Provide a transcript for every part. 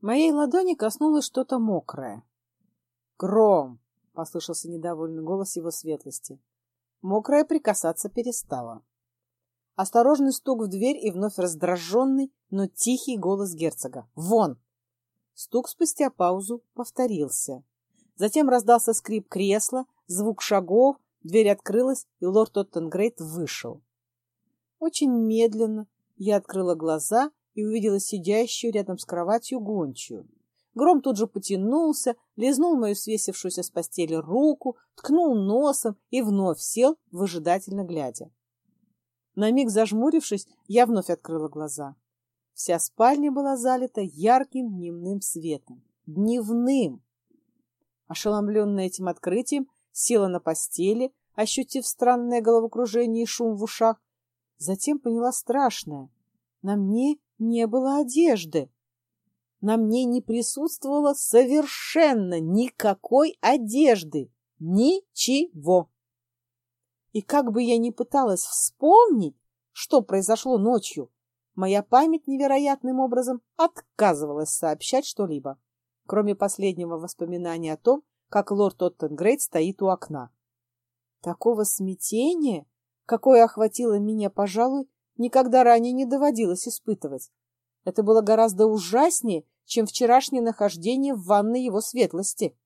Моей ладони коснулось что-то мокрое. «Гром!» — послышался недовольный голос его светлости. Мокрая прикасаться перестала. Осторожный стук в дверь и вновь раздраженный, но тихий голос герцога. «Вон!» Стук спустя паузу повторился. Затем раздался скрип кресла, звук шагов, дверь открылась, и лорд Оттенгрейд вышел. Очень медленно я открыла глаза и увидела сидящую рядом с кроватью гончую. Гром тут же потянулся, лизнул мою свесившуюся с постели руку, ткнул носом и вновь сел, выжидательно глядя. На миг зажмурившись, я вновь открыла глаза. Вся спальня была залита ярким дневным светом. Дневным! Ошеломленная этим открытием, села на постели, ощутив странное головокружение и шум в ушах. Затем поняла страшное. На мне не было одежды. На мне не присутствовало совершенно никакой одежды. Ничего. И как бы я ни пыталась вспомнить, что произошло ночью, моя память невероятным образом отказывалась сообщать что-либо, кроме последнего воспоминания о том, как лорд Оттенгрейд стоит у окна. Такого смятения, какое охватило меня, пожалуй, никогда ранее не доводилось испытывать. Это было гораздо ужаснее, чем вчерашнее нахождение в ванной его светлости.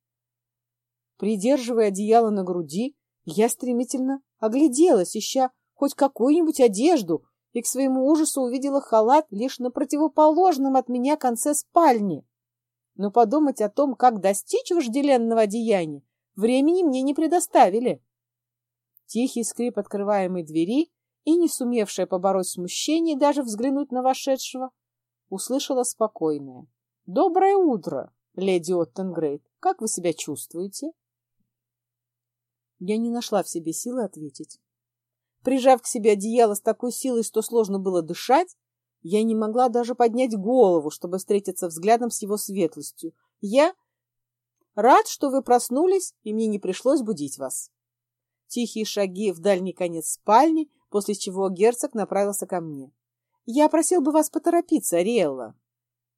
Придерживая одеяло на груди, я стремительно огляделась, ища хоть какую-нибудь одежду, и к своему ужасу увидела халат лишь на противоположном от меня конце спальни. Но подумать о том, как достичь вожделенного одеяния, времени мне не предоставили. Тихий скрип открываемой двери и, не сумевшая побороть смущение даже взглянуть на вошедшего, услышала спокойное. «Доброе утро, леди Оттенгрейд. Как вы себя чувствуете?» Я не нашла в себе силы ответить. Прижав к себе одеяло с такой силой, что сложно было дышать, я не могла даже поднять голову, чтобы встретиться взглядом с его светлостью. Я рад, что вы проснулись, и мне не пришлось будить вас. Тихие шаги в дальний конец спальни, после чего герцог направился ко мне. Я просил бы вас поторопиться, Ариэлла.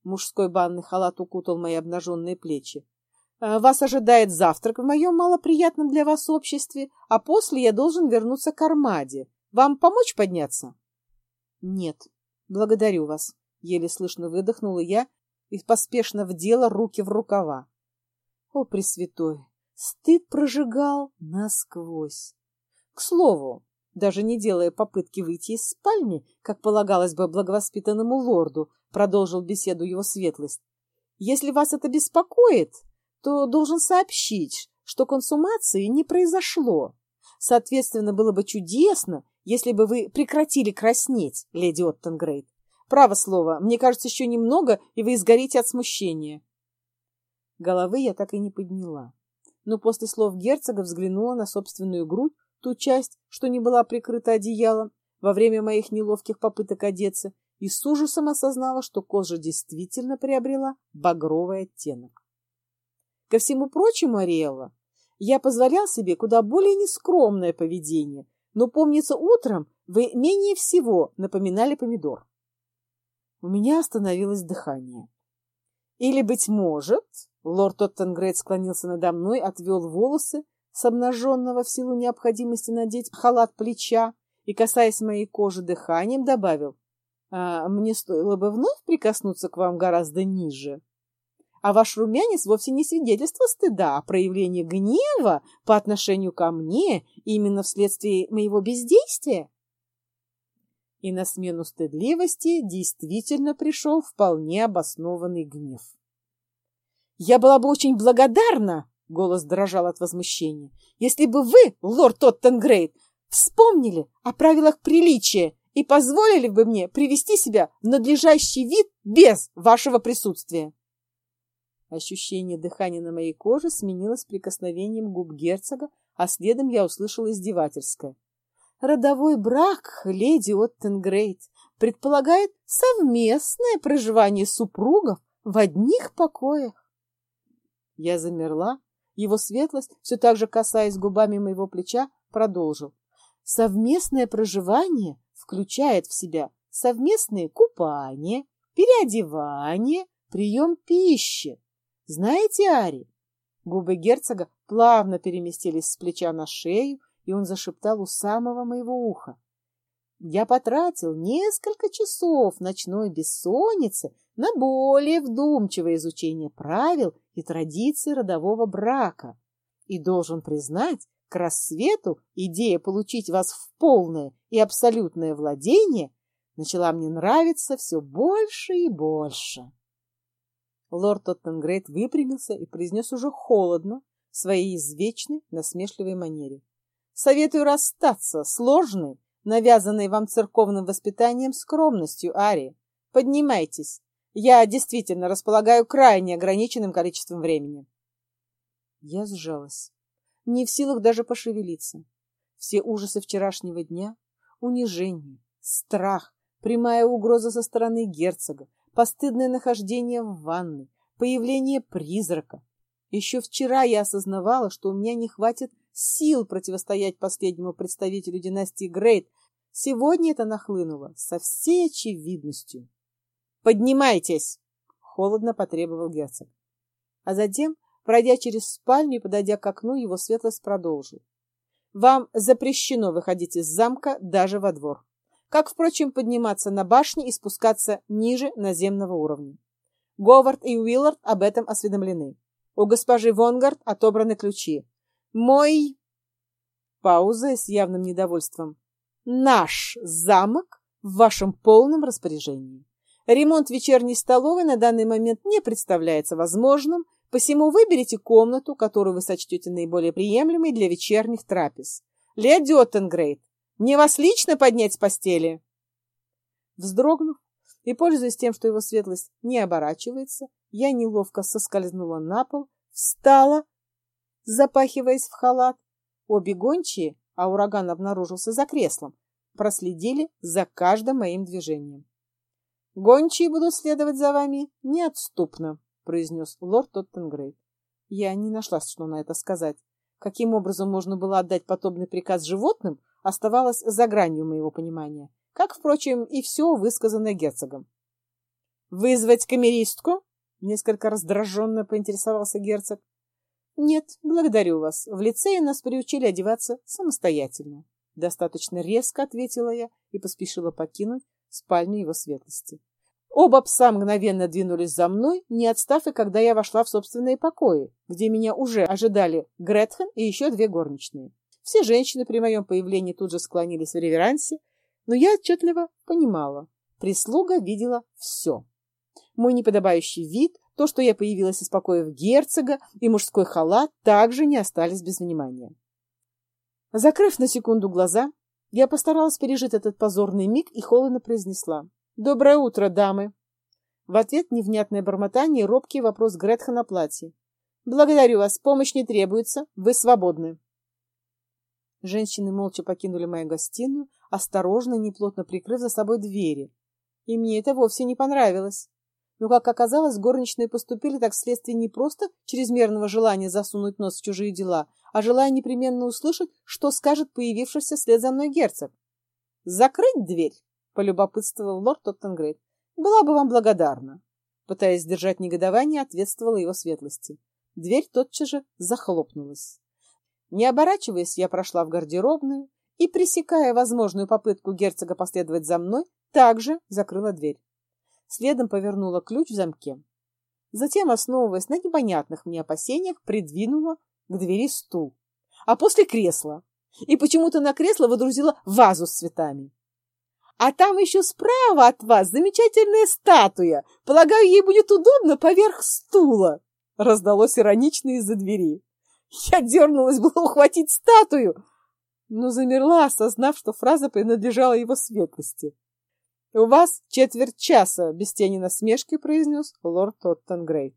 Мужской банный халат укутал мои обнаженные плечи. «Э, вас ожидает завтрак в моем малоприятном для вас обществе, а после я должен вернуться к Армаде. Вам помочь подняться? Нет, благодарю вас. Еле слышно выдохнула я и поспешно вдела руки в рукава. О, Пресвятой, стыд прожигал насквозь. К слову, даже не делая попытки выйти из спальни, как полагалось бы благовоспитанному лорду, продолжил беседу его светлость. Если вас это беспокоит, то должен сообщить, что консумации не произошло. Соответственно, было бы чудесно, если бы вы прекратили краснеть, леди Оттенгрейд. Право слово, мне кажется, еще немного, и вы изгорите от смущения. Головы я так и не подняла. Но после слов герцога взглянула на собственную грудь, ту часть, что не была прикрыта одеялом, во время моих неловких попыток одеться, и с ужасом осознала, что кожа действительно приобрела багровый оттенок. Ко всему прочему, Ариэлла, я позволял себе куда более нескромное поведение, но, помнится, утром вы менее всего напоминали помидор. У меня остановилось дыхание. Или, быть может, лорд Оттенгрейд склонился надо мной, отвел волосы с обнаженного в силу необходимости надеть халат плеча и, касаясь моей кожи дыханием, добавил, а мне стоило бы вновь прикоснуться к вам гораздо ниже. А ваш румянец вовсе не свидетельство стыда, а проявление гнева по отношению ко мне именно вследствие моего бездействия. И на смену стыдливости действительно пришел вполне обоснованный гнев. «Я была бы очень благодарна!» — голос дрожал от возмущения. «Если бы вы, лорд Тоттенгрейд, вспомнили о правилах приличия и позволили бы мне привести себя в надлежащий вид без вашего присутствия. Ощущение дыхания на моей коже сменилось прикосновением губ герцога, а следом я услышала издевательское. Родовой брак, леди Оттенгрейд, предполагает совместное проживание супругов в одних покоях. Я замерла. Его светлость, все так же касаясь губами моего плеча, продолжил. Совместное проживание включает в себя совместные купания, переодевание, прием пищи. Знаете, Ари? Губы герцога плавно переместились с плеча на шею, и он зашептал у самого моего уха. Я потратил несколько часов ночной бессонницы на более вдумчивое изучение правил и традиций родового брака. И должен признать, к рассвету идея получить вас в полное и абсолютное владение начала мне нравиться все больше и больше. Лорд Тоттенгрейд выпрямился и произнес уже холодно, в своей извечной насмешливой манере. «Советую расстаться сложной, навязанной вам церковным воспитанием скромностью, Ари. Поднимайтесь. Я действительно располагаю крайне ограниченным количеством времени». Я сжалась, не в силах даже пошевелиться. Все ужасы вчерашнего дня, унижение, страх, прямая угроза со стороны герцога, постыдное нахождение в ванной, появление призрака. Еще вчера я осознавала, что у меня не хватит сил противостоять последнему представителю династии Грейт. Сегодня это нахлынуло со всей очевидностью. «Поднимайтесь!» — холодно потребовал герцог. А затем, пройдя через спальню и подойдя к окну, его светлость продолжил. «Вам запрещено выходить из замка даже во двор как, впрочем, подниматься на башни и спускаться ниже наземного уровня. Говард и Уиллард об этом осведомлены. У госпожи Вонгард отобраны ключи. Мой... Пауза с явным недовольством. Наш замок в вашем полном распоряжении. Ремонт вечерней столовой на данный момент не представляется возможным, посему выберите комнату, которую вы сочтете наиболее приемлемой для вечерних трапез. Леди Оттенгрейд, мне вас лично поднять с постели? Вздрогнув и, пользуясь тем, что его светлость не оборачивается, я неловко соскользнула на пол, встала, запахиваясь в халат. Обе гончие, а ураган обнаружился за креслом, проследили за каждым моим движением. «Гончие будут следовать за вами неотступно», — произнес лорд Тоттенгрейд. Я не нашла, что на это сказать. Каким образом можно было отдать подобный приказ животным, оставалось за гранью моего понимания, как, впрочем, и все высказанное герцогом. «Вызвать камеристку?» — несколько раздраженно поинтересовался герцог. «Нет, благодарю вас. В лицее нас приучили одеваться самостоятельно». Достаточно резко ответила я и поспешила покинуть спальню его светлости. Оба пса мгновенно двинулись за мной, не отстав и когда я вошла в собственные покои, где меня уже ожидали Гретхен и еще две горничные. Все женщины при моем появлении тут же склонились в реверансе, но я отчетливо понимала. Прислуга видела все. Мой неподобающий вид, то, что я появилась из покоев герцога, и мужской халат также не остались без внимания. Закрыв на секунду глаза, я постаралась пережить этот позорный миг и холодно произнесла. «Доброе утро, дамы!» В ответ невнятное бормотание и робкий вопрос Гретха на платье. «Благодарю вас, помощь не требуется, вы свободны». Женщины молча покинули мою гостиную, осторожно и неплотно прикрыв за собой двери. И мне это вовсе не понравилось. Но, как оказалось, горничные поступили так вследствие не просто чрезмерного желания засунуть нос в чужие дела, а желая непременно услышать, что скажет появившийся вслед за мной герцог. «Закрыть дверь?» — полюбопытствовал лорд Тоттенгрейд. «Была бы вам благодарна». Пытаясь сдержать негодование, ответствовала его светлости. Дверь тотчас же захлопнулась. Не оборачиваясь, я прошла в гардеробную и, пресекая возможную попытку герцога последовать за мной, также закрыла дверь. Следом повернула ключ в замке. Затем, основываясь на непонятных мне опасениях, придвинула к двери стул, а после кресло. И почему-то на кресло водрузила вазу с цветами. А там еще справа от вас замечательная статуя. Полагаю, ей будет удобно поверх стула. Раздалось иронично из-за двери. Я дернулась было ухватить статую, но замерла, осознав, что фраза принадлежала его светлости. «У вас четверть часа», — без тени насмешки произнес лорд Тоттенгрей.